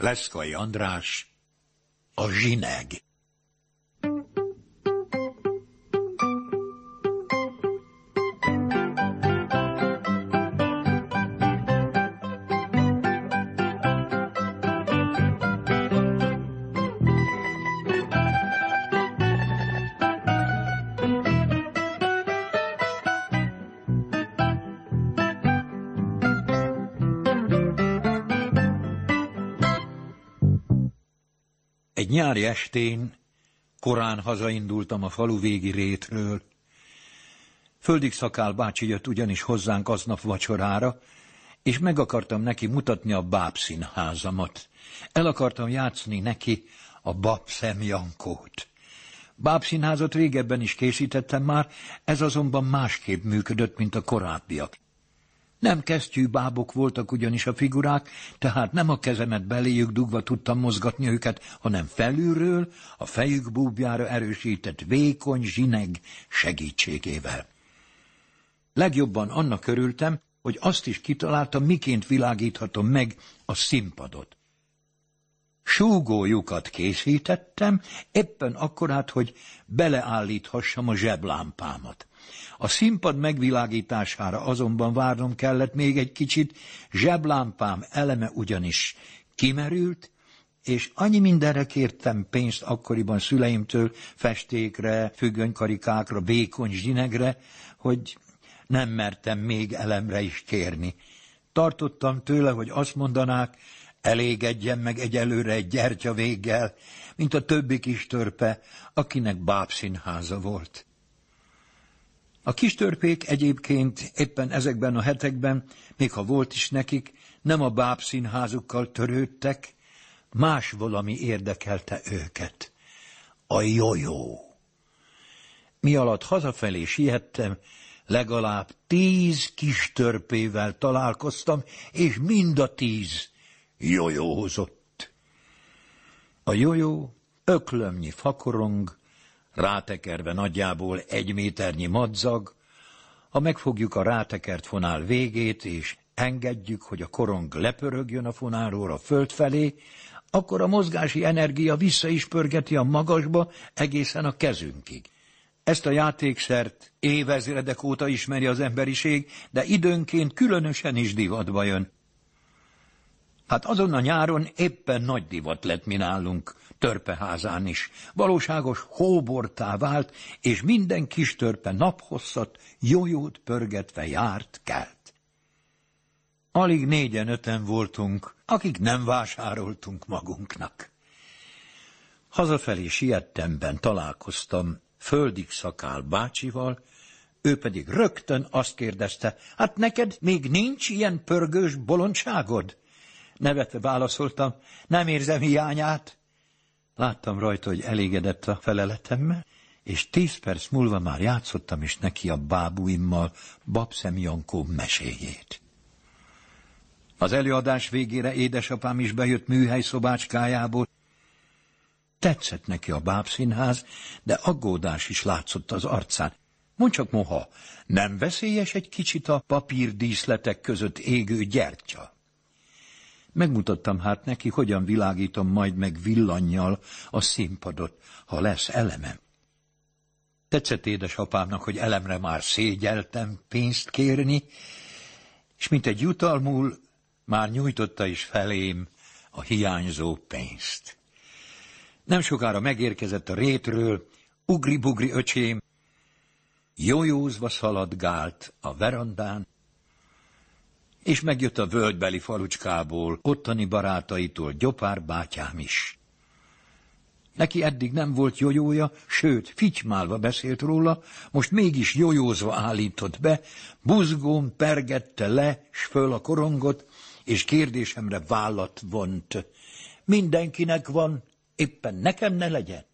Leszkai András, a zsineg. Egy nyári estén korán hazaindultam a falu végi rétről. Földig szakál bácsi jött ugyanis hozzánk aznap vacsorára, és meg akartam neki mutatni a bábszínházamat. El akartam játszani neki a babszem Jankót. Bábszínházat régebben is készítettem már, ez azonban másképp működött, mint a korábbiak. Nem kesztyű bábok voltak ugyanis a figurák, tehát nem a kezemet beléjük dugva tudtam mozgatni őket, hanem felülről, a fejük búbjára erősített vékony zsineg segítségével. Legjobban annak örültem, hogy azt is kitaláltam, miként világíthatom meg a színpadot. Súgójukat készítettem, éppen akkorát, hogy beleállíthassam a zseblámpámat. A színpad megvilágítására azonban várnom kellett még egy kicsit, zseblámpám eleme ugyanis kimerült, és annyi mindenre kértem pénzt akkoriban szüleimtől, festékre, függönykarikákra, vékony zsinegre, hogy nem mertem még elemre is kérni. Tartottam tőle, hogy azt mondanák, elégedjen meg egyelőre egy gyertya véggel, mint a többi kis törpe, akinek bábszínháza volt. A kis törpék egyébként éppen ezekben a hetekben, még ha volt is nekik, nem a bábszínházukkal törődtek, más valami érdekelte őket. A jojó. Mi alatt hazafelé siettem, legalább tíz kis törpével találkoztam, és mind a tíz jojózott. A jojó öklömnyi fakorong, rátekerve nagyjából egy méternyi madzag, ha megfogjuk a rátekert fonál végét, és engedjük, hogy a korong lepörögjön a fonálról a föld felé, akkor a mozgási energia vissza is pörgeti a magasba egészen a kezünkig. Ezt a játékszert évezredek óta ismeri az emberiség, de időnként különösen is divatba jön. Hát azon a nyáron éppen nagy divat lett mi nálunk, törpeházán is. Valóságos hóbortá vált, és minden kis törpe naphosszat, jójót pörgetve járt kelt. Alig négyen-öten voltunk, akik nem vásároltunk magunknak. Hazafelé siettemben találkoztam földig szakál bácsival, ő pedig rögtön azt kérdezte, hát neked még nincs ilyen pörgős bolondságod? Nevetve válaszoltam, nem érzem hiányát. Láttam rajta, hogy elégedett a feleletemmel, és tíz perc múlva már játszottam is neki a bábuimmal Babszem Jankó meséjét. Az előadás végére édesapám is bejött műhely szobácskájából. Tetszett neki a bábszínház, de aggódás is látszott az arcán. Mondj csak, moha, nem veszélyes egy kicsit a papírdíszletek között égő gyertya? Megmutattam hát neki, hogyan világítom majd meg villannyal a színpadot, ha lesz elemem. Tetszett édesapámnak, hogy elemre már szégyeltem pénzt kérni, és mint egy jutalmul már nyújtotta is felém a hiányzó pénzt. Nem sokára megérkezett a rétről, ugri-bugri öcsém, jójózva szaladgált a verandán, és megjött a völgybeli falucskából, ottani barátaitól Gyopár bátyám is. Neki eddig nem volt jojója, sőt, fitymálva beszélt róla, most mégis jojózva állított be, buzgón pergette le, s föl a korongot, és kérdésemre vállat vont. Mindenkinek van, éppen nekem ne legyen.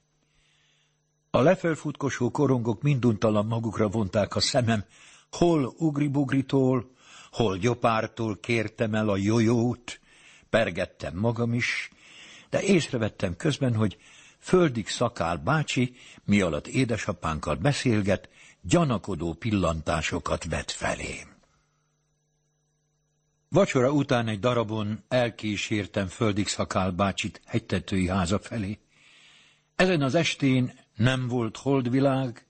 A lefelfutkosó korongok minduntalan magukra vonták a szemem, hol ugribugritól, hol gyopártól kértem el a jojót, pergettem magam is, de észrevettem közben, hogy földig szakál bácsi, mi alatt édesapánkkal beszélget, gyanakodó pillantásokat vet felém. Vacsora után egy darabon elkísértem Földig Szakál bácsit hegytetői háza felé. Ezen az estén nem volt holdvilág,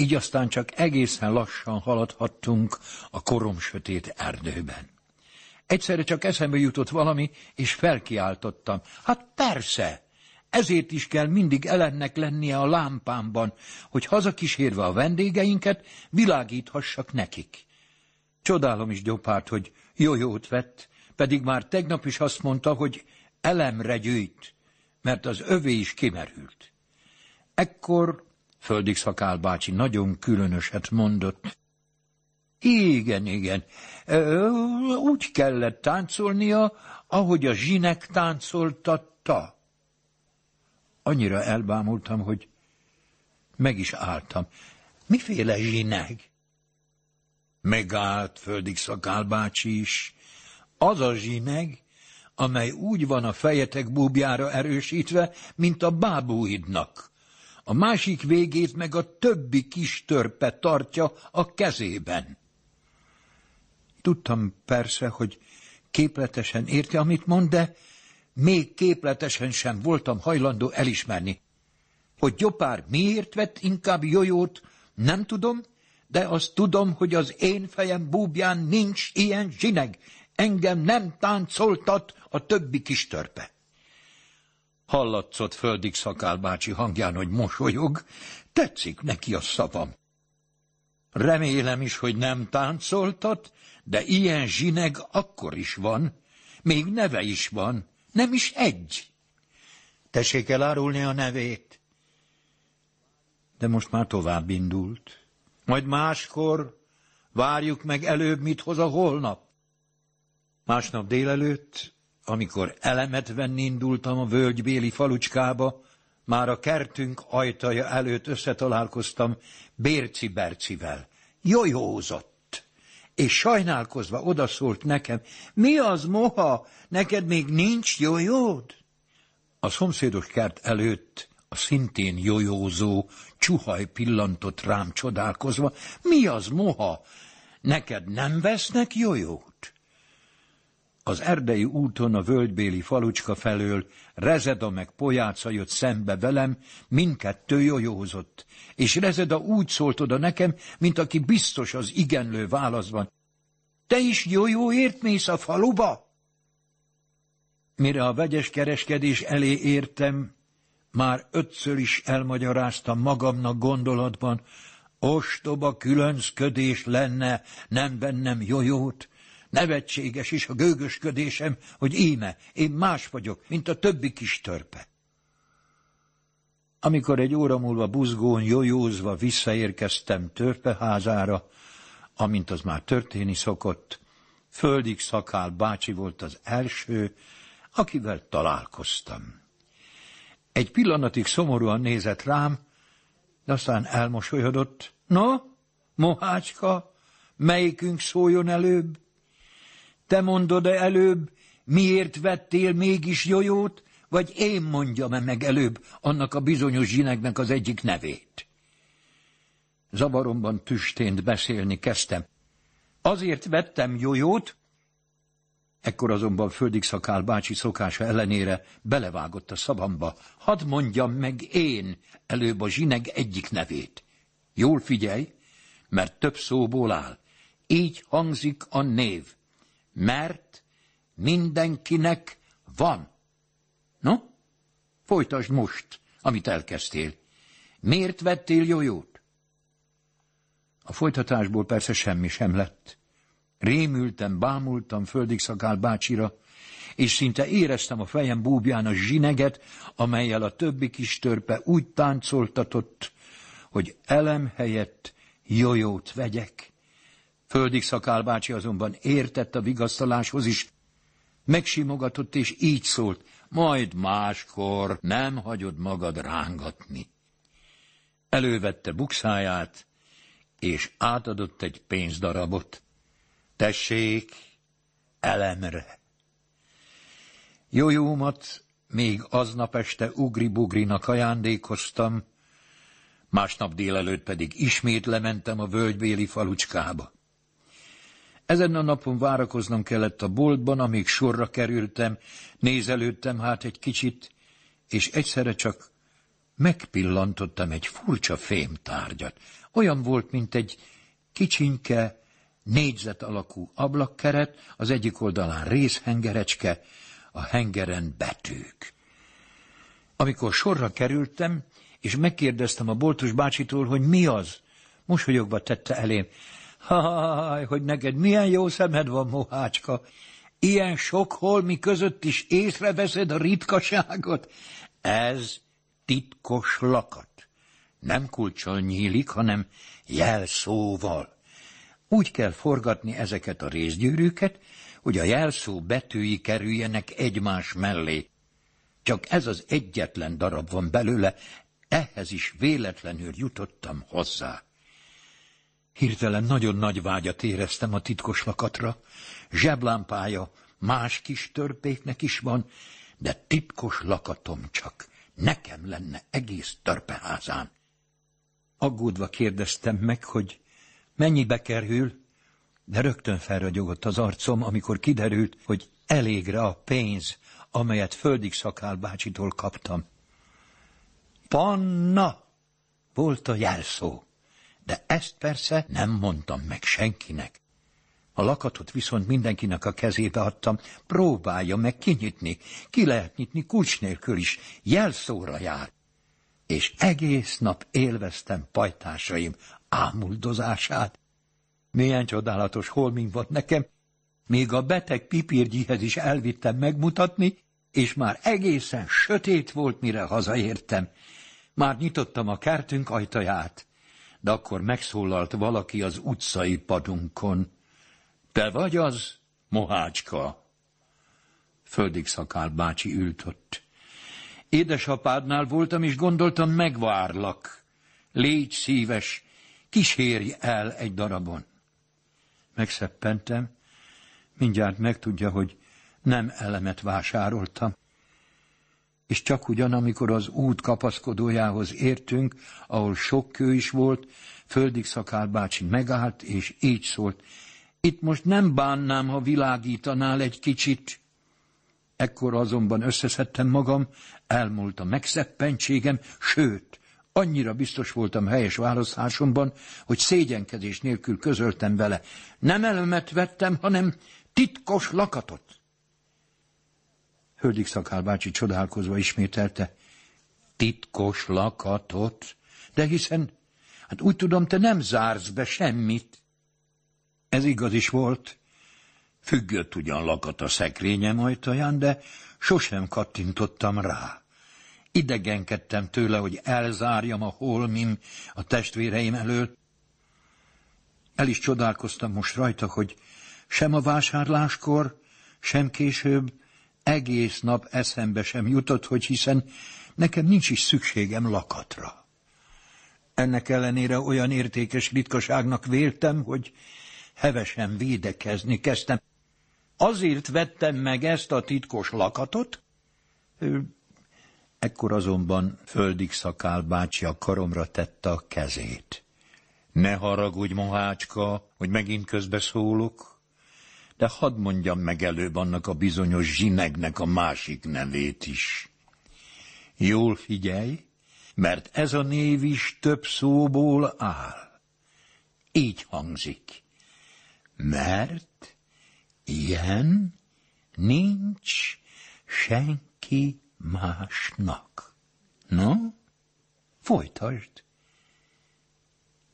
így aztán csak egészen lassan haladhattunk a korom sötét erdőben. Egyszerre csak eszembe jutott valami, és felkiáltottam. Hát persze, ezért is kell mindig ellennek lennie a lámpámban, hogy hazakísérve a vendégeinket, világíthassak nekik. Csodálom is Gyopárt, hogy jót vett, pedig már tegnap is azt mondta, hogy elemre gyűjt, mert az övé is kimerült. Ekkor Földig Szakál bácsi nagyon különöset mondott. Igen, igen, úgy kellett táncolnia, ahogy a zsinek táncoltatta. Annyira elbámultam, hogy meg is álltam. Miféle zsineg? Megállt Földig Szakál bácsi is. Az a zsineg, amely úgy van a fejetek búbjára erősítve, mint a bábúidnak. A másik végét meg a többi kis törpe tartja a kezében. Tudtam persze, hogy képletesen érti, amit mond, de még képletesen sem voltam hajlandó elismerni. Hogy Gyopár miért vett inkább jojót, nem tudom, de azt tudom, hogy az én fejem búbján nincs ilyen zsineg. Engem nem táncoltat a többi kis törpe. Hallatszott földig szakál bácsi hangján, hogy mosolyog, tetszik neki a szavam. Remélem is, hogy nem táncoltat, de ilyen zsineg akkor is van, még neve is van, nem is egy. Tessék elárulni a nevét. De most már tovább indult. Majd máskor várjuk meg előbb, mit hoz a holnap. Másnap délelőtt, amikor elemet venni indultam a völgybéli falucskába, már a kertünk ajtaja előtt összetalálkoztam Bérci Bercivel. Jojózott, és sajnálkozva odaszólt nekem, mi az, moha, neked még nincs jojód? A szomszédos kert előtt a szintén jojózó csuhaj pillantott rám csodálkozva, mi az, moha, neked nem vesznek jojót? Az erdei úton a völgybéli falucska felől Rezeda meg Pojáca jött szembe velem, mindkettő jojózott, és Rezeda úgy szólt oda nekem, mint aki biztos az igenlő válaszban. Te is jójóért mész a faluba? Mire a vegyes kereskedés elé értem, már ötször is elmagyaráztam magamnak gondolatban, ostoba különcködés lenne nem bennem jojót, Nevetséges is a gőgösködésem, hogy íme, én más vagyok, mint a többi kis törpe. Amikor egy óra múlva buzgón jojózva visszaérkeztem törpeházára, amint az már történni szokott, földig szakál bácsi volt az első, akivel találkoztam. Egy pillanatig szomorúan nézett rám, de aztán elmosolyodott. No, mohácska, melyikünk szóljon előbb? Te mondod-e előbb, miért vettél mégis jojót, vagy én mondjam-e meg előbb annak a bizonyos zsinegnek az egyik nevét? Zavaromban tüstént beszélni kezdtem. Azért vettem jojót, Ekkor azonban Földig Szakál bácsi szokása ellenére belevágott a szavamba. Hadd mondjam meg én előbb a zsineg egyik nevét. Jól figyelj, mert több szóból áll. Így hangzik a név mert mindenkinek van. No, folytasd most, amit elkezdtél. Miért vettél jójót? A folytatásból persze semmi sem lett. Rémültem, bámultam földig szakál bácsira, és szinte éreztem a fejem búbján a zsineget, amelyel a többi kis törpe úgy táncoltatott, hogy elem helyett jojót vegyek. Földig Szakál bácsi azonban értett a vigasztaláshoz is, megsimogatott és így szólt, majd máskor nem hagyod magad rángatni. Elővette bukszáját, és átadott egy pénzdarabot. Tessék, elemre. Jójómat még aznap este ugri-bugrinak ajándékoztam, másnap délelőtt pedig ismét lementem a völgybéli falucskába. Ezen a napon várakoznom kellett a boltban, amíg sorra kerültem, nézelődtem hát egy kicsit, és egyszerre csak megpillantottam egy furcsa fémtárgyat. Olyan volt, mint egy kicsinke, négyzet alakú ablakkeret, az egyik oldalán részhengerecske, a hengeren betűk. Amikor sorra kerültem, és megkérdeztem a boltos bácsitól, hogy mi az, mosolyogva tette elém. Háj, hogy neked milyen jó szemed van, mohácska. Ilyen sok holmi között is észreveszed a ritkaságot. Ez titkos lakat. Nem kulcsal nyílik, hanem jelszóval. Úgy kell forgatni ezeket a részgyűrűket, hogy a jelszó betűi kerüljenek egymás mellé. Csak ez az egyetlen darab van belőle, ehhez is véletlenül jutottam hozzá. Hirtelen nagyon nagy vágyat éreztem a titkos lakatra. Zseblámpája más kis törpéknek is van, de titkos lakatom csak nekem lenne egész törpeházán. Aggódva kérdeztem meg, hogy mennyibe kerül, de rögtön felragyogott az arcom, amikor kiderült, hogy elégre a pénz, amelyet Földig Szakál bácsitól kaptam. Panna volt a jelszó, de ezt persze nem mondtam meg senkinek. A lakatot viszont mindenkinek a kezébe adtam, próbálja meg kinyitni, ki lehet nyitni kulcs nélkül is, jelszóra jár. És egész nap élveztem pajtásaim ámuldozását. Milyen csodálatos holmim volt nekem, még a beteg pipírgyihez is elvittem megmutatni, és már egészen sötét volt, mire hazaértem. Már nyitottam a kertünk ajtaját, de akkor megszólalt valaki az utcai padunkon. Te vagy az, mohácska? Földig szakál bácsi ült ott. Édesapádnál voltam, és gondoltam, megvárlak. Légy szíves, kísérj el egy darabon. Megszeppentem, mindjárt megtudja, hogy nem elemet vásároltam. És csak ugyan, amikor az út kapaszkodójához értünk, ahol sok kő is volt, Földig Szakál bácsi megállt, és így szólt, itt most nem bánnám, ha világítanál egy kicsit. Ekkor azonban összeszedtem magam, elmúlt a megszeppentségem, sőt, annyira biztos voltam helyes választásomban, hogy szégyenkezés nélkül közöltem vele. Nem elemet vettem, hanem titkos lakatot. Höldik Szakál bácsi csodálkozva ismételte. Titkos lakatot? De hiszen, hát úgy tudom, te nem zársz be semmit. Ez igaz is volt. Függött ugyan lakat a szekrényem ajtaján, de sosem kattintottam rá. Idegenkedtem tőle, hogy elzárjam a holmim a testvéreim elől. El is csodálkoztam most rajta, hogy sem a vásárláskor, sem később egész nap eszembe sem jutott, hogy hiszen nekem nincs is szükségem lakatra. Ennek ellenére olyan értékes ritkaságnak véltem, hogy hevesen védekezni kezdtem. Azért vettem meg ezt a titkos lakatot? Ekkor azonban földig szakál bácsi a karomra tette a kezét. Ne haragudj, mohácska, hogy megint közbeszólok, de hadd mondjam meg előbb annak a bizonyos zsinegnek a másik nevét is. Jól figyelj, mert ez a név is több szóból áll. Így hangzik mert ilyen nincs senki másnak. No, folytasd.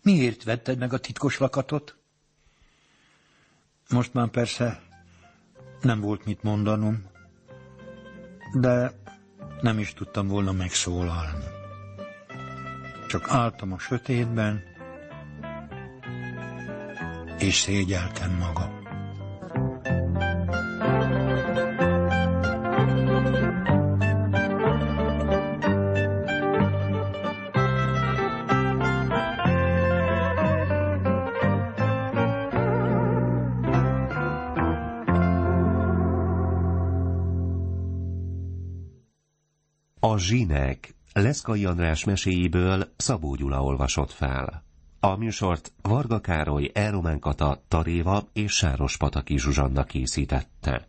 Miért vetted meg a titkos lakatot? Most már persze nem volt mit mondanom, de nem is tudtam volna megszólalni. Csak álltam a sötétben, és szégyeltem magam. A zsinek Leszkai András meséjéből Szabó Gyula olvasott fel. A műsort Varga Károly, Elromán Kata, Taréva és Sáros Pataki Zsuzsanna készítette.